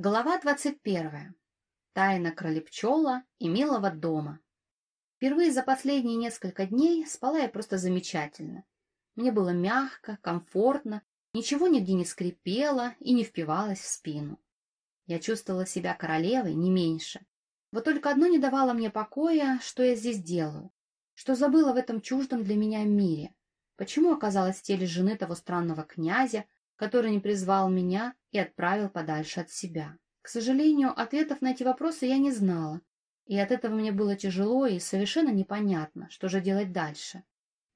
Глава 21. Тайна кролепчела и милого дома. Впервые за последние несколько дней спала я просто замечательно. Мне было мягко, комфортно, ничего нигде не скрипело и не впивалось в спину. Я чувствовала себя королевой не меньше. Вот только одно не давало мне покоя, что я здесь делаю, что забыла в этом чуждом для меня мире. Почему оказалась в теле жены того странного князя, который не призвал меня и отправил подальше от себя. К сожалению, ответов на эти вопросы я не знала, и от этого мне было тяжело и совершенно непонятно, что же делать дальше.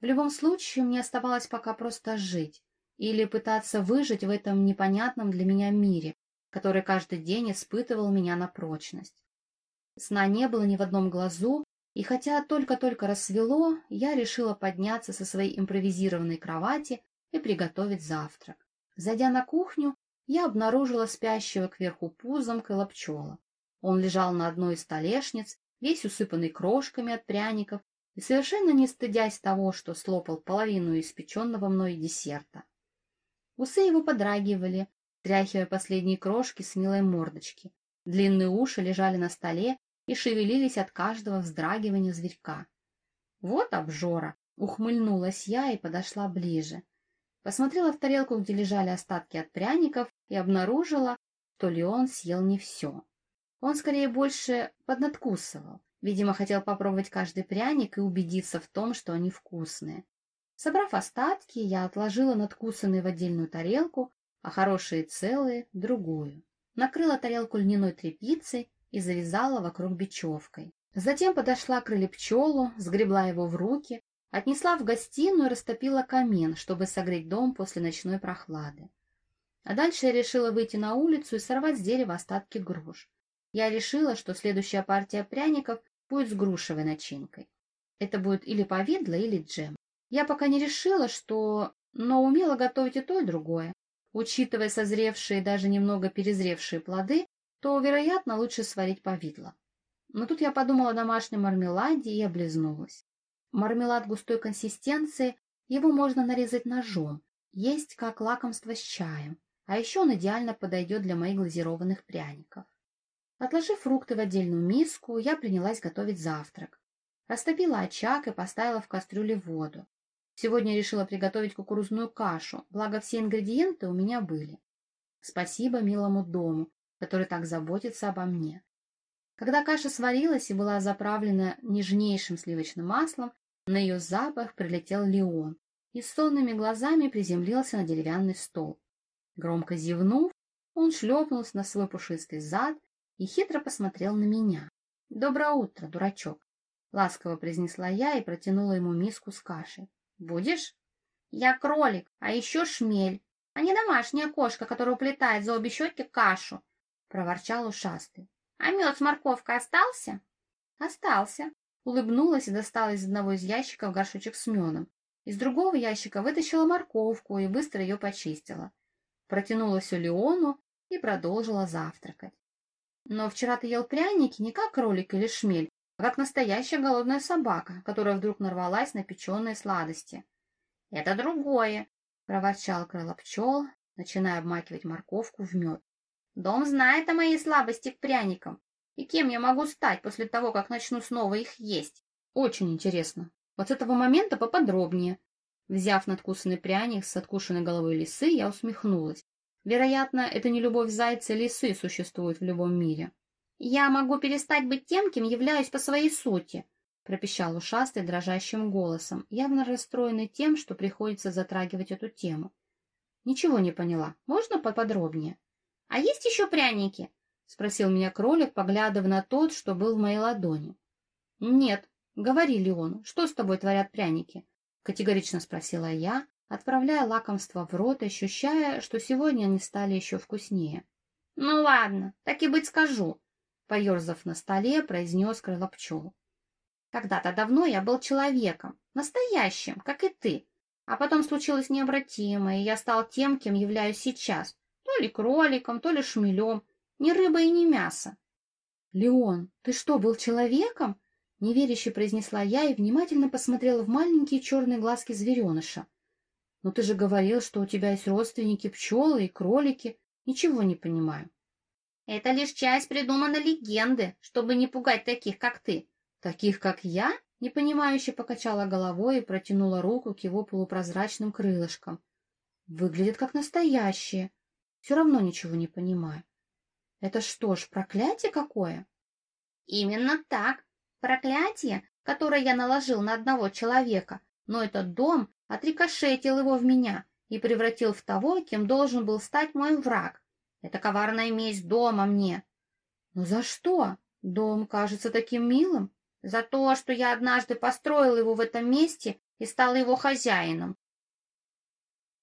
В любом случае, мне оставалось пока просто жить или пытаться выжить в этом непонятном для меня мире, который каждый день испытывал меня на прочность. Сна не было ни в одном глазу, и хотя только-только рассвело, я решила подняться со своей импровизированной кровати и приготовить завтрак. Зайдя на кухню, я обнаружила спящего кверху пузом колопчела. Он лежал на одной из столешниц, весь усыпанный крошками от пряников, и совершенно не стыдясь того, что слопал половину испеченного мной десерта. Усы его подрагивали, тряхивая последние крошки с милой мордочки. Длинные уши лежали на столе и шевелились от каждого вздрагивания зверька. Вот обжора! Ухмыльнулась я и подошла ближе. Посмотрела в тарелку, где лежали остатки от пряников, и обнаружила, что Леон съел не все. Он скорее больше поднадкусывал. Видимо, хотел попробовать каждый пряник и убедиться в том, что они вкусные. Собрав остатки, я отложила надкусанные в отдельную тарелку, а хорошие целые — другую. Накрыла тарелку льняной тряпицей и завязала вокруг бечевкой. Затем подошла к крылепчелу, сгребла его в руки, Отнесла в гостиную и растопила камин, чтобы согреть дом после ночной прохлады. А дальше я решила выйти на улицу и сорвать с дерева остатки груш. Я решила, что следующая партия пряников будет с грушевой начинкой. Это будет или повидло, или джем. Я пока не решила, что... но умела готовить и то, и другое. Учитывая созревшие даже немного перезревшие плоды, то, вероятно, лучше сварить повидло. Но тут я подумала о домашнем мармеладе и облизнулась. Мармелад густой консистенции, его можно нарезать ножом, есть как лакомство с чаем, а еще он идеально подойдет для моих глазированных пряников. Отложив фрукты в отдельную миску, я принялась готовить завтрак. Растопила очаг и поставила в кастрюле воду. Сегодня решила приготовить кукурузную кашу, благо все ингредиенты у меня были. Спасибо милому дому, который так заботится обо мне. Когда каша сварилась и была заправлена нежнейшим сливочным маслом, на ее запах прилетел Леон и сонными глазами приземлился на деревянный стол. Громко зевнув, он шлепнулся на свой пушистый зад и хитро посмотрел на меня. — Доброе утро, дурачок! — ласково произнесла я и протянула ему миску с кашей. — Будешь? — Я кролик, а еще шмель, а не домашняя кошка, которая уплетает за обе щеки кашу, — проворчал ушастый. — А мед с морковкой остался? — Остался, Улыбнулась и достала из одного из ящиков горшочек с медом. Из другого ящика вытащила морковку и быстро ее почистила. Протянула все Леону и продолжила завтракать. Но вчера ты ел пряники не как кролик или шмель, а как настоящая голодная собака, которая вдруг нарвалась на печеные сладости. — Это другое, — проворчал крылопчел, начиная обмакивать морковку в мед. — Дом знает о моей слабости к пряникам. И кем я могу стать после того, как начну снова их есть? Очень интересно. Вот с этого момента поподробнее. Взяв надкусанный пряник с откушенной головой лисы, я усмехнулась. Вероятно, это не любовь зайца и лисы существует в любом мире. «Я могу перестать быть тем, кем являюсь по своей сути», — пропищал ушастый дрожащим голосом, явно расстроенный тем, что приходится затрагивать эту тему. «Ничего не поняла. Можно поподробнее?» «А есть еще пряники?» — спросил меня кролик, поглядывая на тот, что был в моей ладони. — Нет, — говорили он, — что с тобой творят пряники? — категорично спросила я, отправляя лакомство в рот, ощущая, что сегодня они стали еще вкуснее. — Ну ладно, так и быть скажу, — поерзав на столе, произнес крылопчел. — Когда-то давно я был человеком, настоящим, как и ты, а потом случилось необратимое, и я стал тем, кем являюсь сейчас, то ли кроликом, то ли шмелем, ни рыба и ни мясо. — Леон, ты что, был человеком? — неверяще произнесла я и внимательно посмотрела в маленькие черные глазки звереныша. — Но ты же говорил, что у тебя есть родственники пчелы и кролики. Ничего не понимаю. Это лишь часть придуманной легенды, чтобы не пугать таких, как ты. Таких, как я? Непонимающе покачала головой и протянула руку к его полупрозрачным крылышкам. Выглядят как настоящие. Все равно ничего не понимаю. Это что ж, проклятие какое? Именно так. Проклятие, которое я наложил на одного человека, но этот дом отрикошетил его в меня и превратил в того, кем должен был стать мой враг. Это коварная месть дома мне. Но за что? Дом кажется таким милым. За то, что я однажды построил его в этом месте и стал его хозяином.